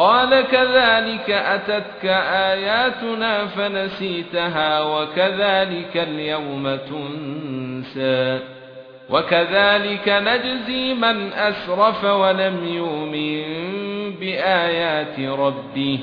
قال كذلك أتتك آياتنا فنسيتها وكذلك اليوم تنسى وكذلك نجزي من أسرف ولم يؤمن بآيات ربه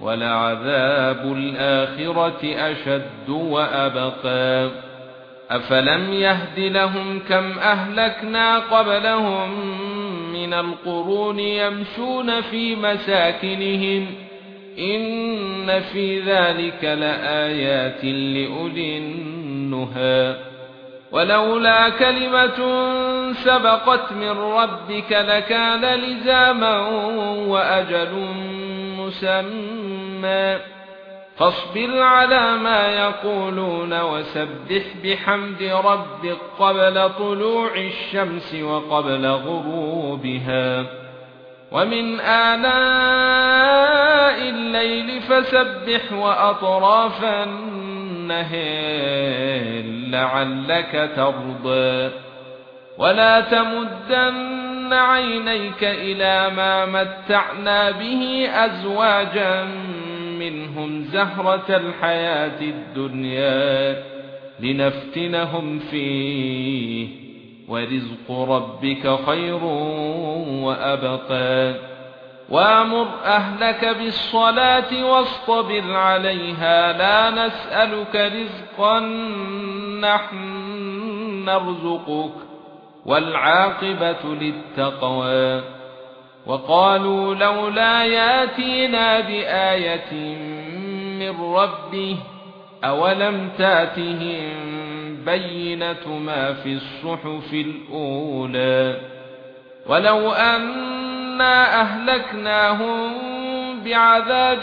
ولعذاب الآخرة أشد وأبقى أفلم يهد لهم كم أهلكنا قبلهم من القرون يمشون في مساكنهم إن في ذلك لآيات لأولي النهى. ولولا كلمة سبقت من ربك لكان لزاما وأجل مسمى. فاصبر على ما يقولون وسبح بحمد ربك قبل طلوع الشمس وقبل غروبها. ومن آناء الليل فسبح وأطراف النهار لعلك ترضى. ولا تمدن عينيك إلى ما متعنا به أزواجا منهم زهرة الحياة الدنيا لنفتنهم فيه ورزق ربك خير وأبقى وأمر أهلك بالصلاة واصطبر عليها لا نسألك رزقا نحن نرزقك والعاقبة للتقوى. وقالوا لولا ياتينا بآية من ربه أولم تأتهم بينة ما في الصحف الأولى؟ ولو أنا أهلكناهم بعذاب